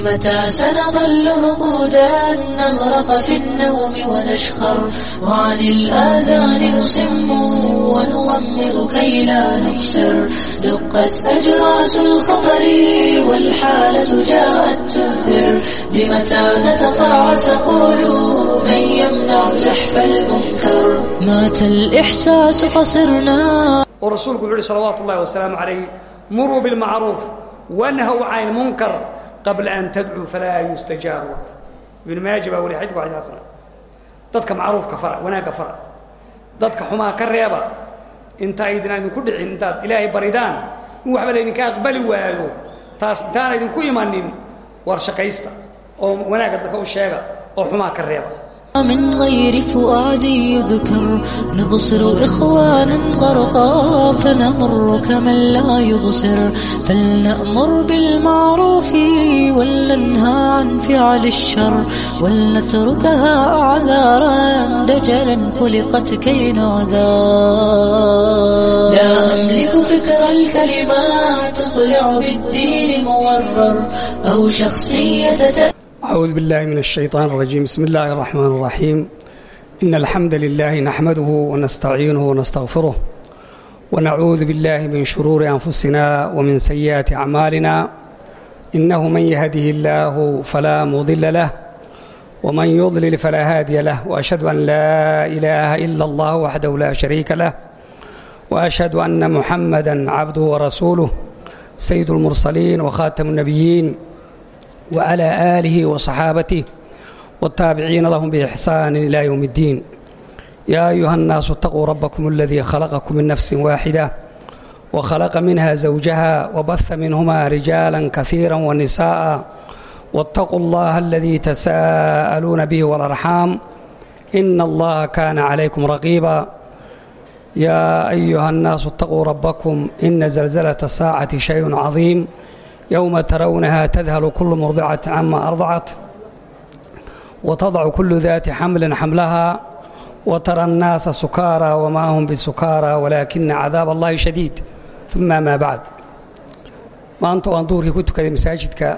متى سنظل رقودا نغرق في النوم ونشخر وعن الآذان نصم ونغمض كي لا نكسر دقت أجراس الخطر والحالة جاءت تنذر لمتى نتقاعس قولوا من يمنع زحف المنكر مات الإحساس فصرنا ورسولك صلوات الله والسلام عليه مروا بالمعروف وانهوا عن المنكر qabla an tadcuu falaa yustajaabu lakum ibnu maaja baa wariya xadidku xadiis dadka macruufka fara wanaagga fara dadka xumaa ka reeba inta idin idinku dhicin intaad ilaahay baridaan in waxba laydinka aqbali waayo taas intaan idinku imanin war shaqaysta oo wanaagga dadka u sheega oo xumaa ka reeba من غير فؤاد يذكر نبصر إخوانا غرقا فنمر كمن لا يبصر فلنأمر بالمعروف ولننهى عن فعل الشر ولنتركها أعذارا دجلا خلقت كي نعذار لا أملك فكر الكلمات تطلع بالدين مورر أو شخصية أعوذ بالله من الشيطان الرجيم بسم الله الرحمن الرحيم إن الحمد لله نحمده ونستعينه ونستغفره ونعوذ بالله من شرور أنفسنا ومن سيئات أعمالنا إنه من يهده الله فلا مضل له ومن يضلل فلا هادي له وأشهد أن لا إله إلا الله وحده لا شريك له وأشهد أن محمدا عبده ورسوله سيد المرسلين وخاتم النبيين وعلى آله وصحابته والتابعين لهم بإحسان إلى يوم الدين يا أيها الناس اتقوا ربكم الذي خلقكم من نفس واحدة وخلق منها زوجها وبث منهما رجالا كثيرا ونساء واتقوا الله الذي تساءلون به والأرحام إن الله كان عليكم رقيبا يا أيها الناس اتقوا ربكم إن زلزلة الساعة شيء عظيم yowma tarawnaha tadhalu kulu murdicatin cama ardacat watadacu kulu daati xamlin xamlaha watara annaasa sukaara wamaa hum bisukaara walaakina cadaab allahi shadiid uma amaa bacd maanta oaan duhurkii ku tukaday masaajidka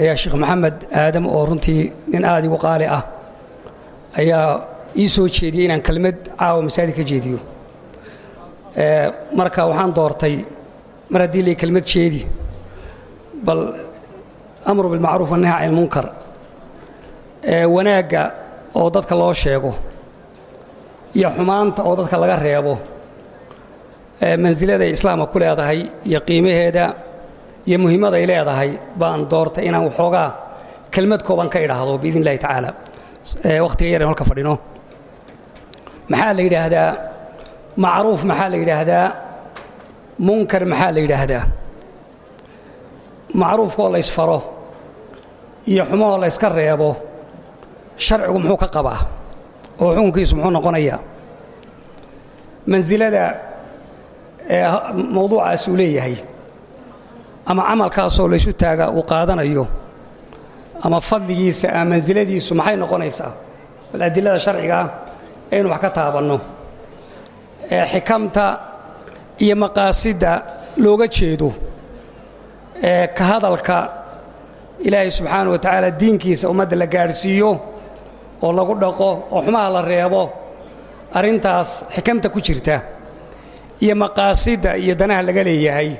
ayaa sheekh maxamed aadam oo runtii nin aad igu qaali ah ayaa ii soo jeediyey inaan kelmad caawa masaajid ka jeediyo marka waxaan doortay mar haddii lay kelmad jeedi bal amru bilmacruuf wannahy can ilmunkar ee wanaagga oo dadka loo sheego iyo xumaanta oo dadka laga reebo ee mansiladay islaamka ku leedahay iyo qiimaheeda iyo muhiimaday leedahay baan doortay inaan waxoogaa kelmad kooban ka idhaahdo biidn illahi tacaala wakhtiga yar halka fadhino. Maxaa la yidhaahdaa? Macruuf maxaa la yidhaahdaa? Munkar maxaa la yidhaahdaa macruufkaoo la ysfaro iyo xumahoo la yska reebo sharcigu muxuu ka qabaa oo xukunkiisu muxuu noqonayaa mansilada ee mawduucaas uu leeyahay ama camalkaasoo laysu taaga uu qaadanayo ama fadligiisa ama mansiladiisu maxay noqonaysaa? Bal adilada sharcigaa aynu wax ka taabanno. Ee xikamta iyo maqaasidda looga jeedo ee ka hadalka ilaahay subxaana wa tacaala diinkiisa ummadda la gaadhsiiyo oo lagu dhaqo oo xumaha la reebo arrintaas xikamta ku jirta iyo maqaasidda iyo danaha laga leeyahay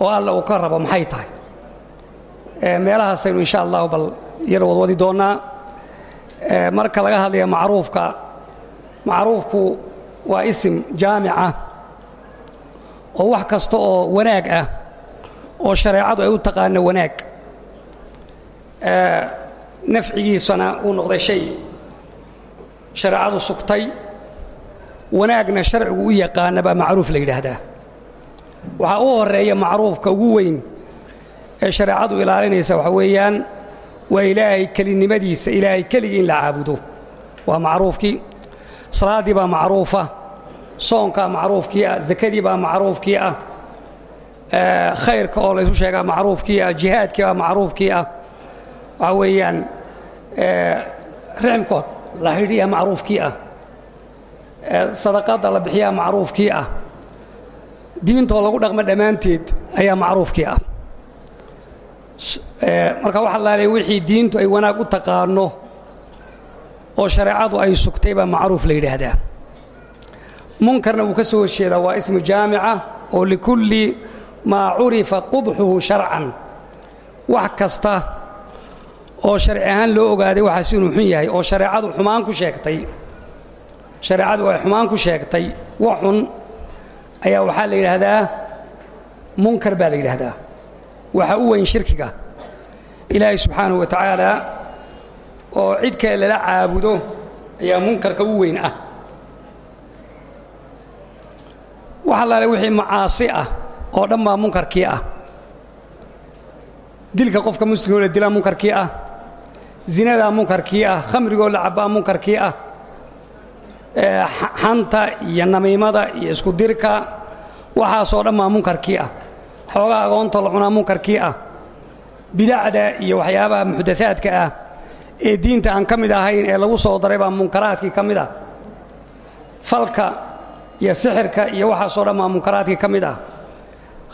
oo alla uu ka rabo maxay tahay? Meelahaasaynu insha allahu bal yar wadwadi doonnaa. Marka laga hadlaya macruufka macruufku waa isim jaamica oo wax kasta oo wanaag ah oo shareecadu ay u taqaano wanaag. Nafcigiisana uu noqday shay. Shareecadu sugtay. Wanaagna sharcigu u yaqaana baa macruuf la yidhaahdaa. Waxaa u horreeya macruufka ugu weyn ee shareecadu ilaalinaysa waxaa weeyaan waa ilaahay kelinimadiisa ilaahay keligii in la caabudo. Waa macruufkii. Salaaddii baa macruufa. Soonkaa macruufkii ah. Zakadii baa macruufkii ah khayrka oo laysu sheegaa macruufkii ah jihaadkii baa macruufkii ah waxaa weeyaan rixmkood la xidhiya macruufkii ah sadaqadda la bixiyaa macruufkii ah diintoo lagu dhaqmo dhammaanteed ayaa macruufkii ah. Marka waxa laaliya wixii diintu ay wanaag u taqaano oo shareecadu ay sugtay baa macruuf la yidhaahdaa. Munkarna wuu ka soo horjeedaa waa ismu jaamica oo likulli maa curifa qubxuhu sharcan. Wax kasta oo sharci ahaan loo ogaaday waxaas inuu xun yahay oo shareecadu xumaan ku sheegtay. Shareecadu ay xumaan ku sheegtay. Wax xun ayaa waxaa la yidhaahdaa munkar baa la yidhaahdaa. Waxa u weyn shirkiga. Ilaahay subxaanahu wa tacaala oo cid kale lala caabudo ayaa munkarka u weyn ah. Wax allaale wixii macaasi ah oo dhan baa munkarkii ah. Dilka qofka muslimoo la dilaa munkarkii ah. Zinadaa munkarkii ah. Khamrigoo la cabbaa munkarkii ah. Xanta iyo namiimada iyo isku dirka waxaasoo dhan baa munkarkii ah. Xoogaa agoonta la cunaa munkarkii ah. Bidacda iyo waxyaabaha muxdathaadka ah ee diinta aan ka mid ahayn ee lagu soo daray baa munkaraadkii ka mid ah. Falka iyo sixirka iyo waxaasoo dhan baa munkaraadkii ka mid ah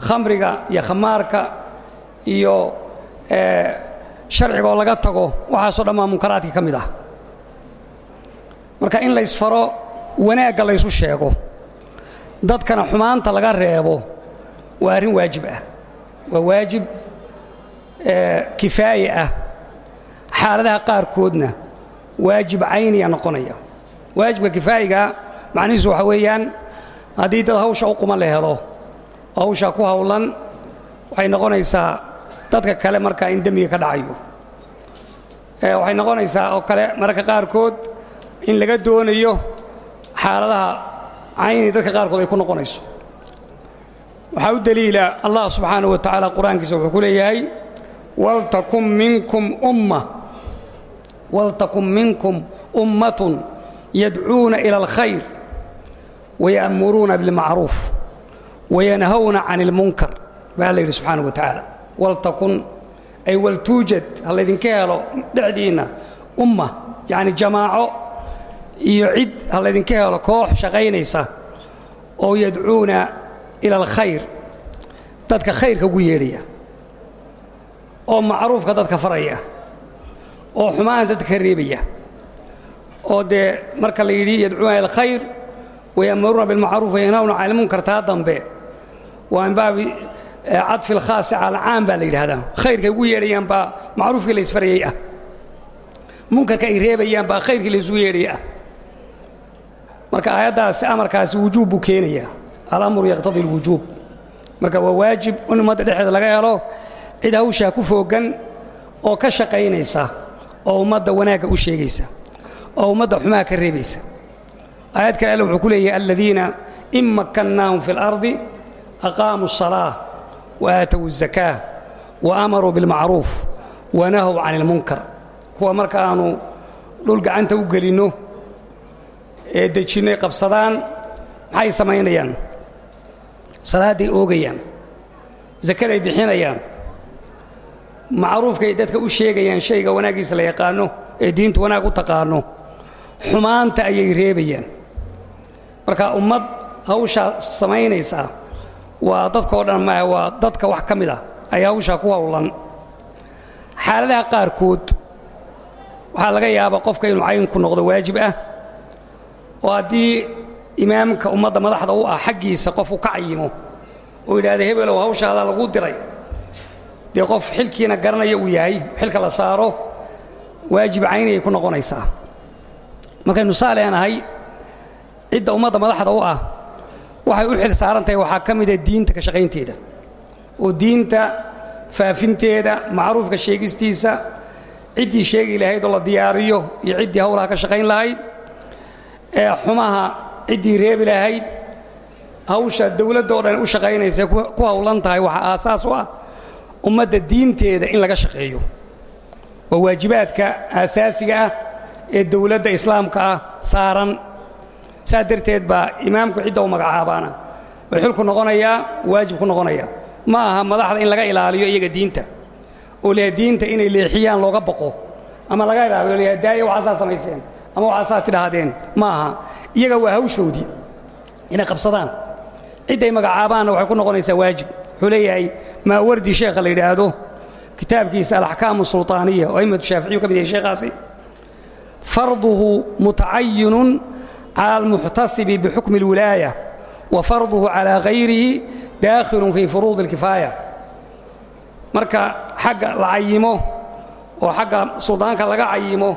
khamriga iyo khamaarka iyo sharcigoo laga tago waxaasoo dhan baa munkaraadkii ka mid ah. Marka in laysfaro wanaagga laysu sheego. Dadkana xumaanta laga reebo waa arrin waajib ah. Waa waajib kifaaye ah. Xaaladaha qaarkoodna waajib cayniya noqonaya. Waajibka kifaayiga macnihiisu waxa weeyaan haddii dad hawsha u quma la oo hawshaa ku hawlan waxay noqonaysaa dadka kale markaa in dembiga ka dhacayo. Waxay noqonaysaa oo kale mararka qaarkood in laga doonayo xaaladaha cayni dadka qaarkood ay ku noqonayso. Waxaa u deliila allah subxaanaه wa tacaala qur'aankiisa wuxuu ku leeyahay waltakun minkum umma waltakun minkum ummatun yadcuuna ila alkhayr waya'muruuna bilmacruuf wayanhawna can اlmunkar baa la yidhi subxaanaه wa tacaala. Waltakun ay waltuujad ha laydinka helo dhexdiinna umma yacni jamaaco iyo cid ha laydinka helo koox shaqaynaysa oo yadcuuna ila alkhayr dadka khayrka ugu yeedhaya oo macruufka dadka faraya oo xumaan dadka ka reebaya oo dee marka la yidhi yadcuuna ila alkhayr waya'muruuna bilmacruuf wayanhawna can ilmunkar taa dambe waa min baabi cadfi alkhaasi cala alcaam baa la khayrkay ugu yeedhayaan baa macruufkii la ysfarayay ah. Munkarka ay reebayaan baa khayrkii la isugu yeedhaya ah. Marka aayaddaasi amarkaasi wujuub buu keenayaa. Alamru yaqtadi alwujuub. Marka waa waajib in ummadda dhexdeeda laga helo cid hawshaa ku fooggan oo ka shaqaynaysa oo ummadda wanaagga u sheegaysa oo ummadda xumaha ka reebaysa. Aayad kale wuxuu ku leeyahay aladiina in makkannaahum fi اlardi aqaamuu الصalaaة waaatow الzakaa waamaruu biاlmacruuf wanahow can اlmunkar kuwa marka aanu dhul gacanta u gelinno ee dejinnoy qabsadaan maxay samaynayaan salaadday oogayaan zakaday bixinayaan macruufkay dadka u sheegayaan shayga wanaaggiisa la yaqaanno ee diintu wanaag u taqaanno xumaanta ayay reebayaan marka ummad hawshaa samaynaysaa waa dadkao dhan maaha waa dadka wax ka mid ah. Ayaa hawshaa ku howlan xaaladaha qaarkood waxaa laga yaabaa qofka inuu caynku noqdo waajib ah oo haddii imaamka ummadda madaxda u ah xaggiisa qof u ka cayimo oo yidhaahda hebelow hawshaadaa lagu diray. Dee qof xilkiina garanaya uu yahay xilka la saaro waajib caynayay ku noqonaysaa. Markaynu saa leenahay cidda ummadda madaxda u ah waxay u xil saaran tahay waxaa ka mida diinta ka shaqaynteeda. Oo diinta faafinteeda macruufka sheegistiisa ciddii sheegi lahayd oo la diyaariyo iyo ciddii hawlaha ka shaqayn lahayd ee xumaha ciddii reebi lahayd hawsha dawladda oo dhan u shaqaynaysa ku hawlan tahay waxaa aasaas u ah ummadda diinteeda in laga shaqeeyo. Waa waajibaadka aasaasiga ah ee dawladda islaamka ah saaran saas darteed baa imaamku cidda u magacaabaana. Way xilku noqonayaa waajib ku noqonaya ma aha madaxda in laga ilaaliyo iyaga diinta oo leeyahay diinta inay leexiyaan looga baqo ama laga ilaaliyo leeyahay daaya waxaasaa samayseen ama waxaasaa tidhaahdeen. Ma aha. Iyaga waa hawshoodii inay qabsadaan. Cidday magacaabaanna waxay ku noqonaysaa waajib. Wuxuu leeyahay maawardi sheekha la yidhaahdo? Kitaabkiisa alaxkaamu sulطaaniya oo aimatu shaaficiyu ka mid yahay sheekhaasi. Farduhu mutacayinun cala almuxtasibi bixukmi اlwilaaya wa farduhu calaa hayrihi daakhilun fii furuudi اlkifaaya marka xagga la cayimo oo xagga suldaanka laga cayimo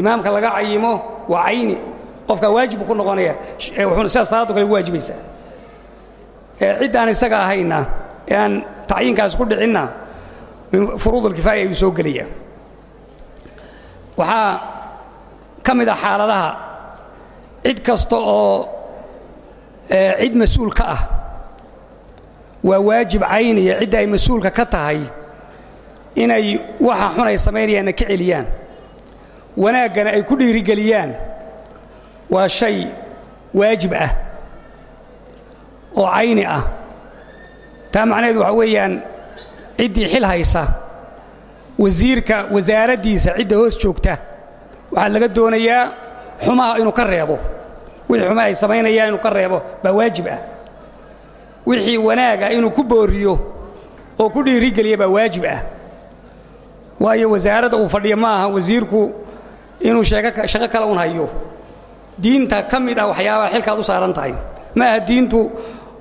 imaamka laga cayimo waa cayni qofkaa waajib ku noqonaya wuxuuna sidaas salaaddu kale ugu waajibaysaa ciddaan isaga ahayna ee aan tacyiinkaas ku dhicinna min furuud alkifaaya ayuu soo gelaya waxaa ka mid ah xaaladaha cid kasta oo cid mas'uul ka ah waa waajib cayniya cidda ay mas'uulka ka tahay inay waxa xun ay samaynayaanna ka celiyaan. Wanaaggana ay ku dhiirigeliyaan. Waa shay waajib ah oo cayni ah. Taa macnaheedu waxaa weeyaan ciddii xil haysa wasiirka wasaaraddiisa cidda hoos joogta waxaa laga doonayaa xumaha inuu ka reebo wixii xumaha ay samaynayaan inuu ka reebo? Baa waajib ah. Wixii wanaaga inuu ku booriyo oo ku dhiirigeliya baa waajib ah. Waayo wasaaradda uu fadhiyo ma aha wasiirku inuu shaqo kale un hayo. Diinta ka mid ah waxyaabaha xilkaad u saaran tahay. Ma aha diintu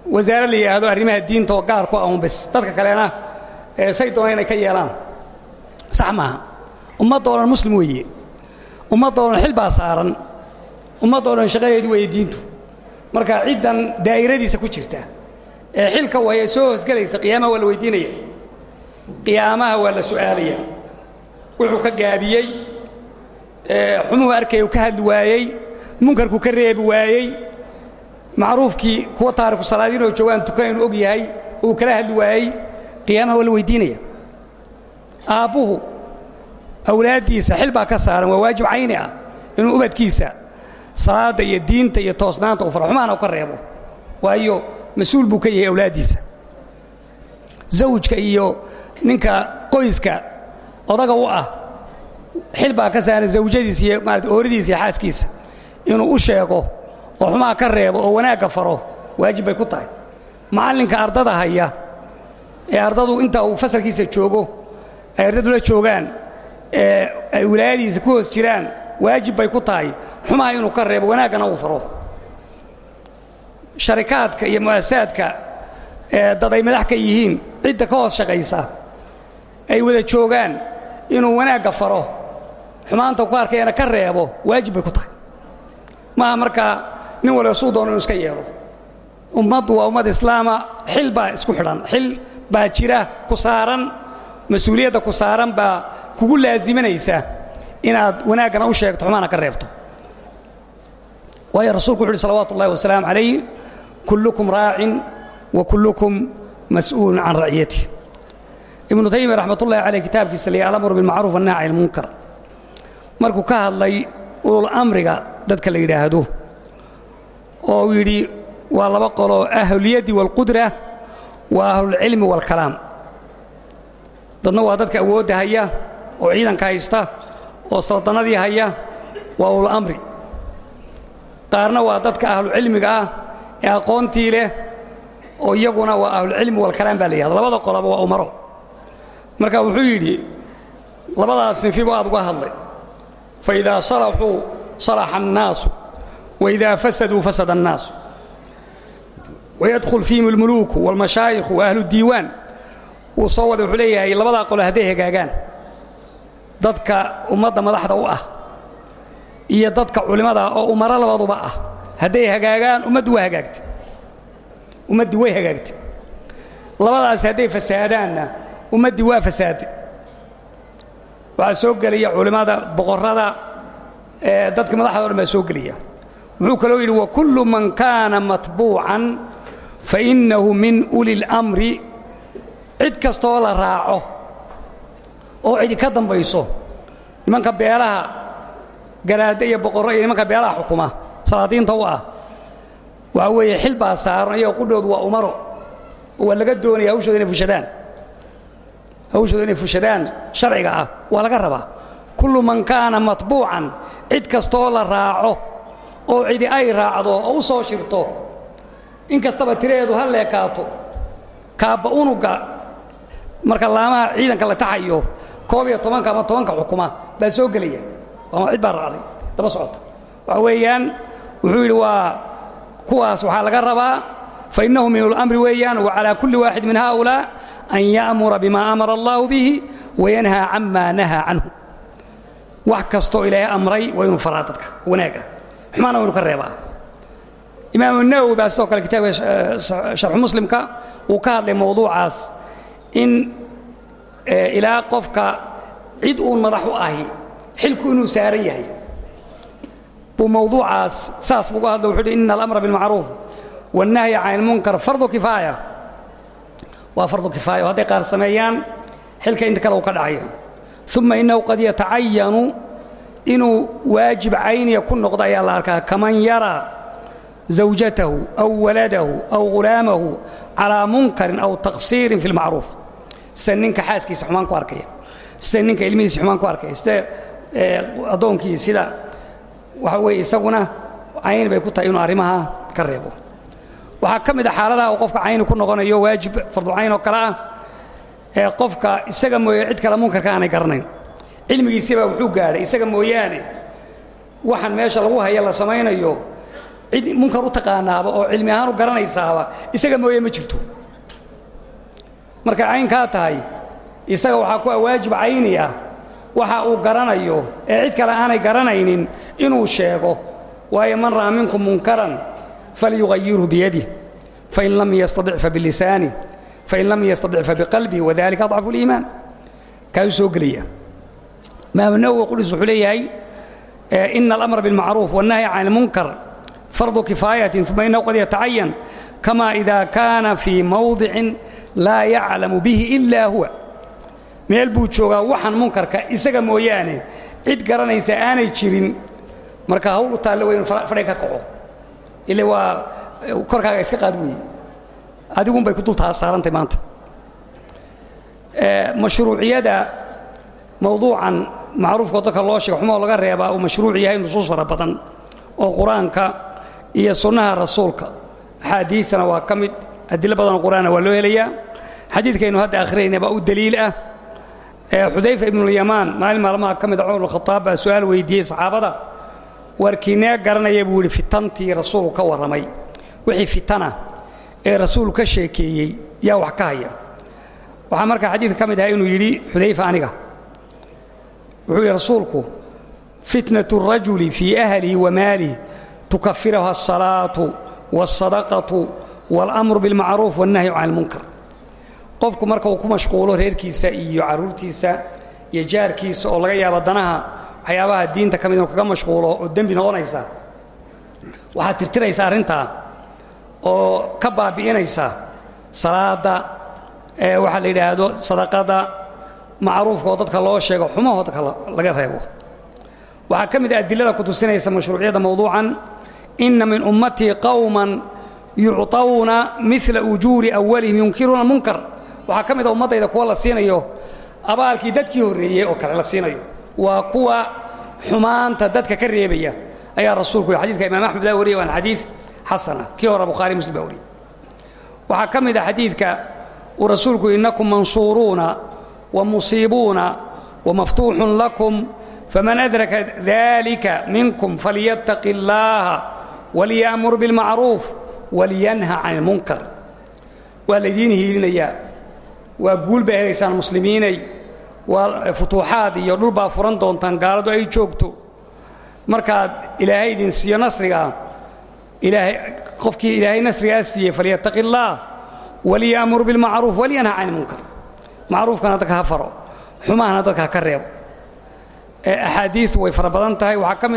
wasaare la yidhaahdo arrimaha diinta oo gaar ku ahun bes. Dadka kalena say doona inay ka yeelaan. Sax maaha. Ummadda muslim weeye. Ummadda xil baa saaran ummadda o dhan shaqadeedu weeye diintu. Marka ciddan daa'iradiisa ku jirta ee xilka waya soo hoosgelaysa qiyaamaha waa la weydiinaya. Qiyaamaha waa la su'aalaya. Wuxuu ka gaabiyey xumuhu arkaya uu ka hadli waayey munkarku ka reebi waayey. Macruufkii kuwa taariku salaadiinoo joogaan tukanayn og yahay uu kala hadli waayey. Qiyaamaha waa la weydiinaya. Aabbuhu awlaaddiisa xil baa ka saaran waa waajib cayni ah inuu ubadkiisa salaadda iyo diinta iyo toosnaanta u faro xumaana u ka reebo. Waayo mas'uul buu ka yahay awlaaddiisa zawjka iyo ninka qoyska odaga u ah xil baa ka saaran zawjadiisa iyo maarata ooridiisa iyo xaaskiisa. Inuu u sheego oo xumaha ka reebo oo wanaagga faro waajib bay ku tahay. Macallinka ardada haya? Ee ardadu inta uu fasalkiisa joogo ay ardadu la joogaan ee ay wilaayadiisa ku hoos jiraan waajib bay ku tahay. Xumaha inuu ka reebo wanaaggana uu faro sharikaadka iyo mu'asasaadka dad ay madax ka yihiin cidda ka hoos shaqaysa. Ay wada joogaan inuu wanaagga faro. Xumaanta ku arkayana ka reebo waajib bay ku tahay. Maaha markaa nin waliba suu doono inuu iska yeelo. Ummaddu waa ummad islaama xil baa isku xidhan. Xil baa jira ku saaran mas'uuliyadda ku saaran baa kugu laasimanaysa inaad wanaaggana u sheegto xumaana ka reebto. Waayo rasuulku wuxu uhi salawaatu ullahi wasalaamu calayh kullukum raacin wa kullukum mas'uulun can raciyatih ibnu taymiya raxmat ullahi caleyh kitaabkiisa la alamru bilmacruuf wannaaci ilmunkar markuu ka hadlay ulul amriga dadka la yidhaahdo oo uu yidhi waa laba qoloo ahlulyaddi waalqudra wa ahlulcilmi waalkalaam dadna waa dadka awoodda haya oo ciidanka haysta oo saldannadii haya waa ulul amri. Qaarna waa dadka ahlucilmiga ah ee aqoontii leh oo iyaguna waa ahlucilmi waalkalaam baa la labada qolaba waa umaro. Marka wuxuu yidhi labadaas sinfibu aad uga hadlay. Faidaa salaxuu salaxa annaasu waidaa fasaduu fasada annaasu. Wayadkhul fiihim almuluuku waalmashaayikhu wa ahludiiwaan wuu soo wada wuxuu leeyahay labadaa dadka ummadda madaxda u ah iyo dadka culimmada oo umaro labaduba ah. Hadday hagaagaan ummaddu waa hagaagtay. Ummaddii way hagaagtay. Labadaasi hadday fasaadaanna ummaddii waa fasaaday waxaa soo gelaya culimmada boqorrada dadka madaxda o dhan baa soo gelaya wuxuu kaloo yidhi wakullu man kaana matbuucan fa innahu min uli اlamri cid kastooo la raaco oo cidi ka dambayso. Nimanka beelaha garaadda iyo boqorro iyo nimanka beelaha xukuma. Salaadiinta u ah. Waxaa weeye xil saaran iyagoo qudhoodu waa umaro. Oo waa laga doonaya hawshooda inay fushadaan. Hawshooda inay fushadaan sharciga ah waa laga rabaa. Kullu man kaana matbuucan cid kastooo la raaco oo cidi ay raacdo oo u soo shirto in kastaba tiradeedu ha leekaato kaabba unugga marka laamaha ciidanka la taxayo koob iyo tobanka ama tobanka xukuma baa soo gelaya. Ama cid baa raacday. Daba socota. Waxa weeyaan wuxuu yidhi waa kuwaas waxaa laga rabaa fainnahu min ulamri weeyaan wacalaa kulli waaxid min haؤulaa an ya'mura bima amara allahu bihi wayanhaa cama nahaa canhu. Wax kastoo ilaahay amray waa inuu faraa dadka wanaagga xumaana waa inu ka reebaa. Imaamu nawowi baa sidoo kale kitaabka sharxu muslimka uu ka hadlay mowduucaas in ilaa qofka cid uun madax u ahi xilku inuu saaran yahay. Buu mowduucaas saas buu uga hadla wuxuu uhi ina alamra bilmacruuf wاnnahya can ilmunkar fardu kifaaya. Waa fardu kifaaya oo hadday qaar sameeyaan xilka inta kale uu ka dhacayo uma innahu qad yatacayanu inuu waajib cayniya ku noqdo ayaa la arkaa kaman yaraa zawjatahu aw waladahu aw ghulaamahu calaa munkarin aw taqsiirin fi اlmacruuf sida ninka xaaskiisa xumaan ku arkaya. Sida ninka ilmihiisa xumaan ku arkaya. Sida addoonkii sida waxa weeye isaguna cayni bay ku tahay inuu arrimaha ka reebo. Waxaa ka mid a xaaladaha uu qofka cayni ku noqonayo waajib farducayn oo kale ah ee qofka isaga mooye cid kale munkarka aanay garanayn. Cilmigiisibaa wuxuu gaadhay isaga mooyaane waxaan meesha lagu haya la samaynayo cid munkar u taqaanaaba oo cilmi ahaan u garanaysaaba isaga mooye ma jirto markay caynkaa tahay isaga waxaa ku waajib cayni ah waxa uu garanayo ee cid kale aanay garanaynin inuu sheego waayo man ra'a minkum munkaran falyugayirhu biyadih fain lam yastadic fabilisaani fain lam yastadic fabiqalbihi wadalika adcafu اliimaan kaasuu soo gelaya imaamu nawowi qudhiis wuxuu leeyahay ina alamra biاlmacruuf wالnahyi can اlmunkar fardu kifaayatin uma inahu qad yatacayan kama ida kaana fii mawdicin laa yaclamu bihi ila huwa. Meel buu joogaa waxaan munkarka isaga mooyaane cid garanaysa aanay jirin. Marka hawl u taalle way inu fadhay ka kaco. Ile waa korkaaga iska qaad weeye. Adigun bay ku dul saarantay maanta. Mashruuciyada mawduucan macruufkao dadka loo sheego xumoo laga reebaa uu mashruuc yahay nusuus fara badan oo qur'aanka iyo sunnaha rasuulka. Axaadiidtana waa ka mid adilo badanoo qur'aana waa loo helayaa. Xadiidkaynu hadda akhriyayna baa u daliil ah. Xudayfa ibnulyamaan maalin maalmaha ka mida ah cumar bnkhadaab baa su'aal weydiiyey saxaabada. Warkiinee garanaya buu yidhi fitantii rasuulku ka waramay wixii fitana ee rasuulu ka sheekeeyey yaa wax ka haya. Waxaa markaa xadiidka ka mid ahaa inuu yidhi xudayfa aniga. Wuxuu yidhi rasuulku fitnatu rajuli fii ahlihi wa maalih tukafiraha asalaatu waalsadaqatu walamru bilmacruuf wannahyu can ilmunkar qofku marka uu ku mashquulo reerkiisa iyo caruurtiisa iyo jaarkiisa oo laga yaabo danaha waxyaabaha diinta ka mid inuu kaga mashquulo oo dembi noqonaysa waxaad tirtiraysa arrintaa oo ka baabi'inaysa salaada ee waxaa la yidhaahdo sadaqada macruufka oo dadka loo sheego xumahoodka laga reebo waxaa ka mid a adilada ku tusinaysa mashruuciyadda mawduucan inna min ummatii qowman yucطawna mila ujuuri awalihim yunkiruuna munkar. Waxaa ka mid a ummaddayda kuwa la siinayo abaalkii dadkii horreeyey oo kale la siinayo. Waa kuwa xumaanta dadka ka reebaya. Ayaa rasuulku yhi xadidka imaam axmed baa wariyay waana xadiid xasana. Kii hore bukhaari muslim baa wariyey. Waxaa ka mid a xadiidka uu rasuulku innakum mansuuruuna wa musiibuuna wamaftuuxun lakum faman adraka dalika minkum falyattaqi allaaha waliya'mur bilmacruuf walyanha can ilmunkar. Waa laydiin hiilinayaa. Waa guul baa helaysaan muslimiinay. Waa futuuxaad iyo dhul furan doontaan gaaladu ay joogto. Markaad ilaahay idin siiyo nasrigaa qofkii ilaahay nasrigaa siiyey falyattaqi اllaah waliya'mur biاlmacruuf walyanha can ilmunkar. Macruufkana dadka faro xumahana dadka ka reebo. Axaadiistu way fara tahay. Waxaa ka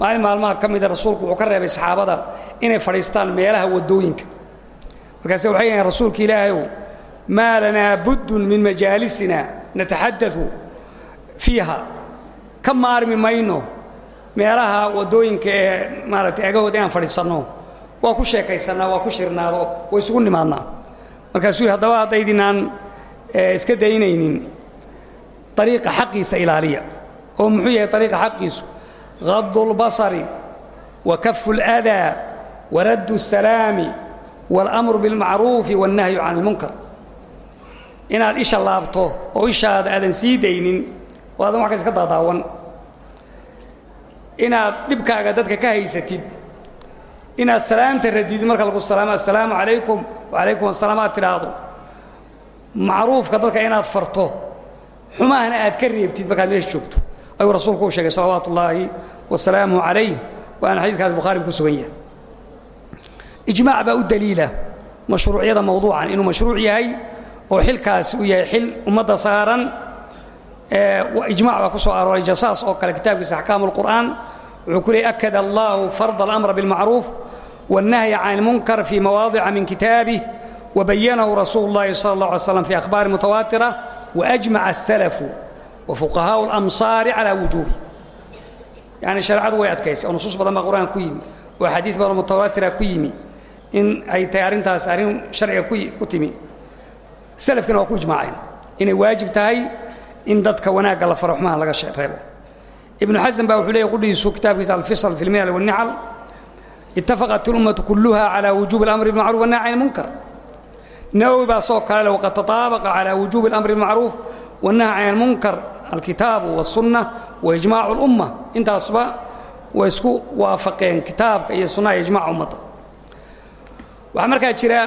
maalin maalmaha ka mida rasuulku wuxuu ka reebay saxaabada inay fadhiistaan meelaha waddooyinka. Markaase waxay yahaen rasuulka ilaahayow maa lanaa buddun min majaalisina nataxadau fiiha. Ka maarmi mayno meelaha waddooyinka ee maaragtay agahood inaan fadhiisanno waa ku sheekaysannaa waa ku shirnaado waa isugu nimaadnaa. Markaasuu yidhi haddaba haddaydinaan iska daynaynin ariiqa xaqiisa ilaaliya. Oo muxuu yahay ariiqa xaqiisu غض البصر وكف الأذى ورد السلام والأمر بالمعروف والنهي عن المنكر inaad isha laabto oo ishaada aadan sii daynin oo aadan wax kas ka daadaawan inaad dhibkaaga dadka ka haysatid inaad salaanta radidid marka lagu salaamo assalaamu calaykum wacalaykum assalaam aad tidhaahdo macruufka dadka inaad farto xumahana aad ka reebtid markaad meesha joogto ayuu rasuulku u sheegay salawaatu ullaahi wasalaamuhu calayh waana xadiidkaas bukhaari ku sugan yahay ijmaac baa u daliila mashruucyada mawduucan inuu mashruuc yahay oo xilkaasi uu yahay xil ummadda saaran ijmac baa ku soo arooray jasaas oo kale kitaabkiisa axkaamu اlqur'aan wuxuu ku leey akada allahu farda alamra biاlmacruuf wالnahya can اlmunkar fii mawaadica min kitaabih wabayanahu rasuulu اllahi salى اllah alay slam fi akhbaari mutawaatira waajmaca الsalafu wafuqahaau اlamsaari calى wujuubi yani shareecadu way adkaysay oo nusuus badan baa qur'aanka ku yimi oo axaadiis badan mutawaatira ku yimi in ay tahay arrintaas arrin sharciga ku timi salafkina waa ku ijmaaceen inay waajib tahay in dadka wanaagga la faro xumaha laga reebo ibnu xasan baa wuxuu leeyay qudhiisu kitaabkiisa alfisal fi lmilal wاlnical itafaqat اlummatu kulluha calى wujubi اlamri bimacruf wanahy can اlmunkar nawowi baa soo kale le waqad tataabaqa calى wujubi اlamri bimacruuf wanahy can اlmunkar alkitaabu wasunna waijmaacu اlumma intaasba way isku waafaqeen kitaabka iyo sunnaha ijmaca ummadda. Waxaa markaa jira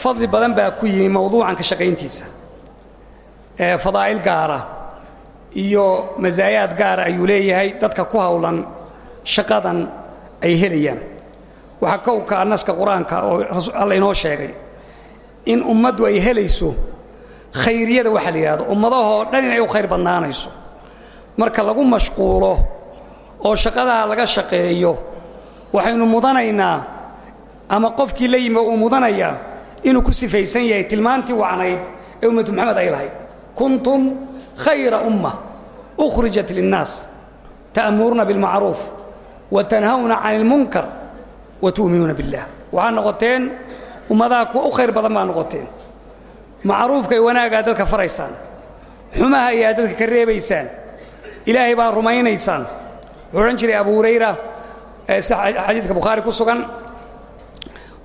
fadli badan baa ku yimi mawduucan ka shaqayntiisa fadaa'il gaara iyo masaayaad gaara ayuu leeyahay dadka ku hawlan shaqadan ay helayaan. Waxaa kowkaa naska qur'aanka oo alla inoo sheegay in ummaddu ay helayso khayriyada waxaa la yidhahdo ummadahoo dhan inay u khayr badnaanayso. Marka lagu mashquulo oo shaqadaa laga shaqeeyo waxaynu mudanaynaa ama qofkii la yimi uu mudanayaa inuu ku sifaysan yahay tilmaantii wacnayd ee ummatu moxamed ay lahayd. Kuntum khayra umma ukhrijat linnaas ta'muruuna bilmacruuf wa tanhawna can ilmunkar wa tu'minuuna billah. Waxaa noqoteen ummadaha kuwa u khayr badan baa noqoteen macruufkay wanaaggaa dadka faraysaan xumaha ayaa dadka ka reebaysaan ilaahay baa rumaynaysaan. Wuxuu odhan jiray abu hurayra xadiidka bukhaari ku sugan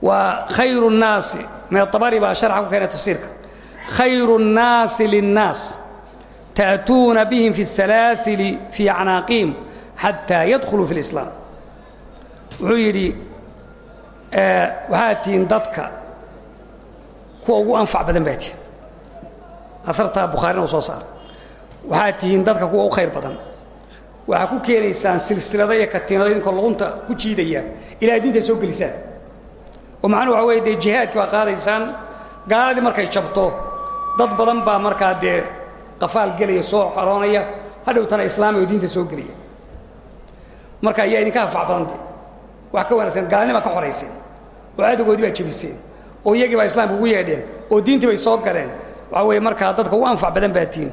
waa khayru nnaasi min atabari baa sharxa ku keena tafsiirka khayru nnaasi linnaas ta'tuuna bihim fi salaasili fii acnaaqihim xataa yadkhuluu fi lislaam. Wuxuu yidhi waxaa tihiin dadka kuwa ugu anfac badan baa tihin aartaa bukhaarina uu soo saaray waxaad tihiin dadka kuwa u khayr badan. Waxaa ku keenaysaan silsilada iyo katiinada idinkoo luqunta ku jiidaya. Ilaa diinta soo gelisaan. Oo macnuhu waxa weye dee jihaadki baa qaadaysaan. Gaaladii markay jabto. Dad badan baa markaa dee qafaal gelaya soo xoroonaya. Hadhowtana islaamiya oo diinta soo gelaya marka ayaa idinka anfac badante wax ka wanaagsan gaalnii baa ka xorayseen oo aadagoodii baa jebiseen oo iyagii baa islaamka ugu yeedheen oo diintii bay soo galeen. Waxaa weeye markaa dadka ugu anfac badan baa tihiin.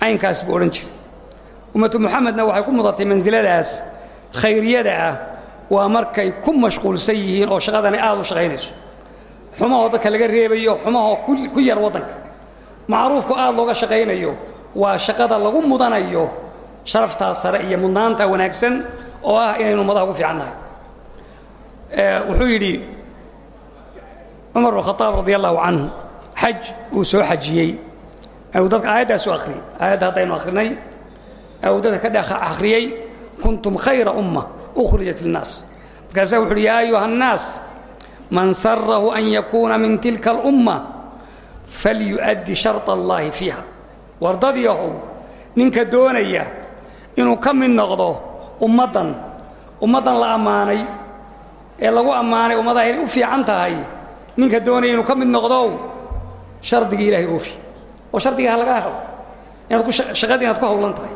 Caynkaas buu odhan jiray. Ummatu muxamedna waxay ku mudatay mansiladaas khayriyada ah waa markay ku mashquulsan yihiin oo shaqadani aad u shaqaynayso. Xumahoo dadka laga reebayo xumahoo ku yar waddanka. Macruufku aad looga shaqaynayo waa shaqada lagu mudanayo sharaftaa sare iyo mudnaanta wanaagsan oo ah inaynu ummadaha ugu fiican nahay wuxuu yidhi cumar bn khaaab radi allahu canhu xaj uu soo xajiyey dadka aayaddaasu akhriyey aayadda haddaynu akhrinay. Uu dadka ka dhex akhriyey kuntum khayra umma ukhrijat linnaas. Markaasaa wuxu uhi yaa ayuha annaas man sarahu an yakuuna min tilka alumma falyu'addi sharط allaahi fiiha. Wardadyahow ninka doonaya inuu ka mid noqdo ummaddan ummaddan la ammaanay ee lagu ammaanay ummadaha inay u fiican tahay ninka doonaya inuu ka mid noqdow shardigii ilahay oofi oo shardiga ha lagaa helo. Inaad ku shaqadii inaad ku hawlan tahay.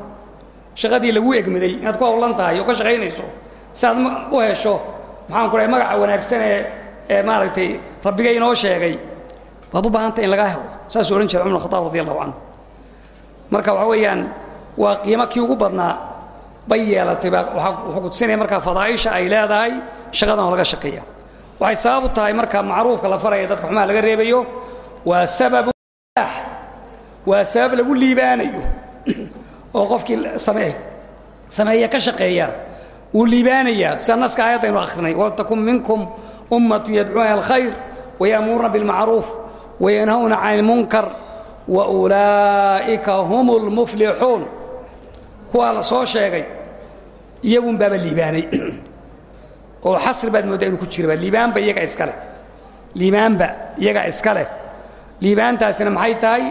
Shaqadii lagu egmaday inaad ku hawlan tahay oo ka shaqaynayso. Si aad u hesho maxaan ku dhahay magaca wanaagsan ee ee maaragtay rabbiga inoo sheegay waad u baahantay in lagaa helo. Saasuu odhan jiray cumar khataab radi allahu canhu marka waxaa weeyaan waa qiimo kii ugu badnaa bay yeelatay baa wuxuu ku tusinaya markaa fadaa'isha ay leedahay shaqadan oo laga shaqeeya waxay sabab u tahay marka macruufka la faraya dadka xumaha laga reebayo waa sababu waa sabab lagu liibaanayo. Oo qofkii sameey sameeya ka shaqeeya wuu liibaanayaa. Sida naska aayaddaynu akhrinay waltakun minkum ummatu yadcuuna alkhayr wayamuruuna bilmacruuf wayanhawna can ilmunkar wa ulaa'ika hum lmuflixuun kuwaa la soo sheegay iyagun baaba liibaanay oo xasri baad mooddaa inuu ku jiraba liibaanba iyaga iska leh. Liibaanba iyaga iska leh. Liibaantaasina maxay tahay?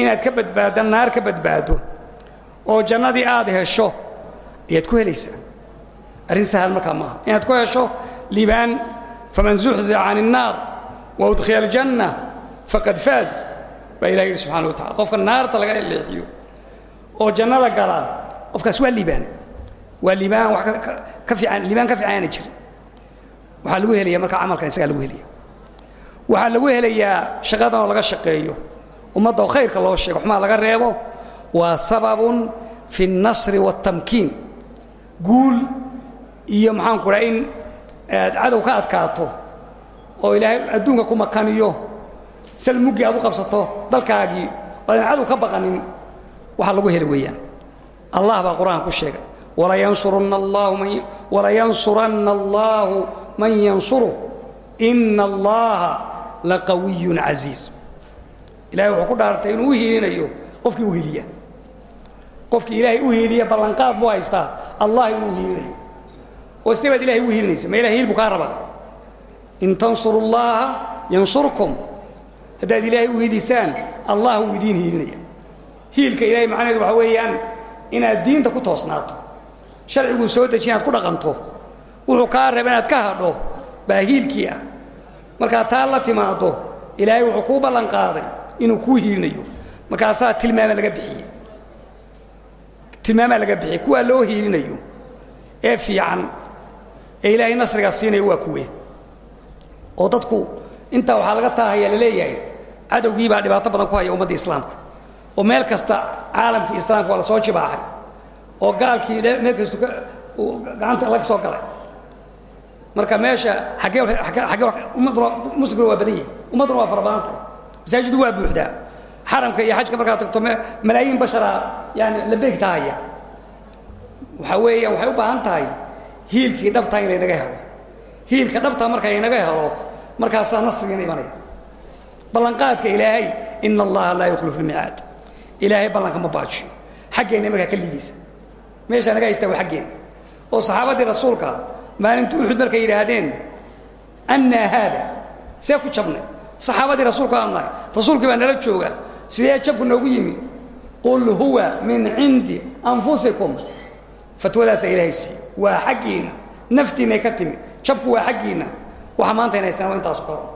Inaad ka badbaaddo naar ka badbaaddo oo jannadii aad hesho ayaad ku helaysaa. Arrin sahal markaa maaha. Inaad ku hesho liibaan faman zuxzica can الnaar wa udkhiya aljanna faqad faaz baa ilah yidhi subxana wa tacala qofka naarta laga leexiyo oo jannada galaa qofkaas waa liibaan waa liibaan wax ka fiican liibaan ka fiican aana jirin lagu helaya marka camalkan isagaa lagu helaya waxaa lagu helayaa shaqadan oo laga shaqeeyo. Ummadda oo khayrka loo sheego xumaa laga reebo waa sababun fi اnnasri waاtamkiin guul iyo maxaan ku in cadow ka adkaato oo ilaahay adduunka ku makaniyo sal aad u qabsato dalkaagii oodan cadow ka baqanin waxaa lagu heli weeyaan. Allah baa qur'aan ku sheegay walayansuranna allahu man walayansuranna allaahu man yansuru ina allaha laqawiyun casiiz ilahay wuxuu ku dhaartay inuu u hiilinayo qofkii u hiiliya qofkii ilaahay u hiiliya ballanqaad buu haystaa allah inuu hiilinayo oo sidee baad ilahay ugu hiilinaysa ma ilahay hiil buu kaa rabaa in tansuru llaaha yansurkum haddaad ilaahay u hiilisaan sharciguu soo deji inaad ku dhaqanto. Wuxuu kaa raba inaad ka hadho baa hiilkii ah markaad taa la timaaddo ilaahay wuxuu kuu ballan qaaday inuu kuu hiilinayo. Markaasaa tilmaama laga bixiyey. Tilmaamaa laga bixiyey. Kuwaa loo hiilinayo? Ee fiican. Ee ilaahay nasrigaa siinaya waa kuwe. Oo dadku intaa waxaa laga taahaya la leeyahay cadowgii baa dhibaato badan ku haya ummadda islaamka. Oo meel kasta caalamkii islaamka waa la soo jibaaxay oo gaalkii meel kastu gacanta laga soo galay. Marka meesha aggee aggee ummadduna muslimkuna waa badan yahay ummadduna waa fara badan tahay. Masaajidu waa buuxdaa. Xaramka iyo xajka markaad tagto malaayiin bashara yani la beegtaahaya waxaa weeyaan waxay u baahan tahay hiilkii dhabtaa in laynaga helo. Hiilka dhabtaa marka laynaga helo markaasaa nasrigiina imanaya ballanqaadka ilaahay ina allaha laa yukhlifu lmicaad ilaahay ballanka ma baajiyo. Xaggeenna markaa ka ligiisa meeshaa naga haystaa waa xaggeenna oo saxaabadii rasuulka maalintu uxud markay yidhaahdeen annaa haada. See ku jabnay. Saxaabadii rasuulka aan nahay. Rasuulkii baa nala jooga. Sidee jabku noogu yimi? Qul huwa min cindi anfusikum. Fatwadaasaa ilaahay siiye waa xaggiinna naftiinnay ka timi. Jabku waa xaggiinna waxa maanta in haystaan waa intaasu ka hor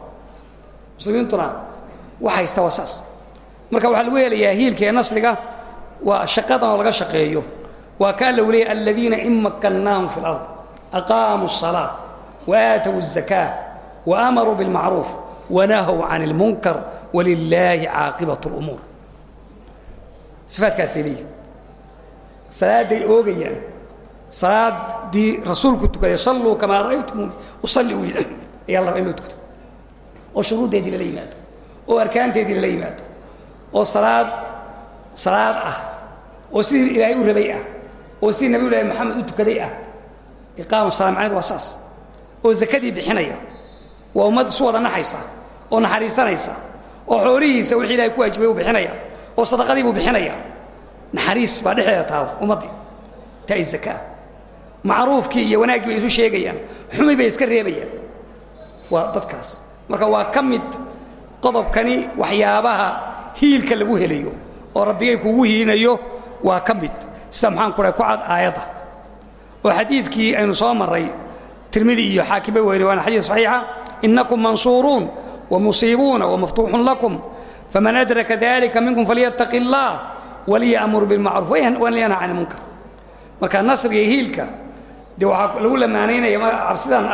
muslimiintuna wax haysta waa marka waxaa lagu helayaa hiilka ee nasliga waa shaqadan oo laga shaqeeyo waa kaa lagu leeyay aladiina in makkannaahum fi اlard aqaamuu الصalaaة waaatow الزakاة waamaruu biاlmacruuf wanahow can اlmunkar walilaahi caaqibaة اlumuur sifaadkaasay leeyihin salaadday oogayaan salaaddii rasuulku tukaday salluu kamaa ra'aytumuuni usalli uu yidhi ayaa la rabaa in loo tukado oo shuruuddeedii lala yimaado oo arkaanteedii lala yimaado oo salaad salaad ah oo sidii ilaahay u rabay ah oo sidii nabiyu llaahi moxamed u tukaday ah iqaamu sala macneed waa saas. Oo zakadii bixinaya waa ummad isu wada naxaysa oo naxariisanaysa oo xoolihiisa wixii ilahay ku waajibay u bixinaya oo sadaqadii buu bixinaya. Naxariis baa dhexdeeda taal ummaddii taay zakaa macruufkii iyo wanaaggii bay isu sheegayaan xumi bay iska reebayaan. Waa dadkaas. Marka waa ka mid qodobkani waxyaabaha hiilka lagu helayo oo rabbigay kugu hiilinayo waa ka mid sida maxaan ku dhahay ku cad aayadda. Oo xadiidkii aynu soo marray tirmidi iyo xaakim bay waana xadiid saxiixa. Innakum mansuuruun wamusiibuuna wamaftuuxun lakum. Faman adraka dalika minkum falyattaqi اllah waliyamur bilmacruuf walyanha can ilmunkar marka nasriga hiilka dee waxaa lagu lamaanaynaya cabsidan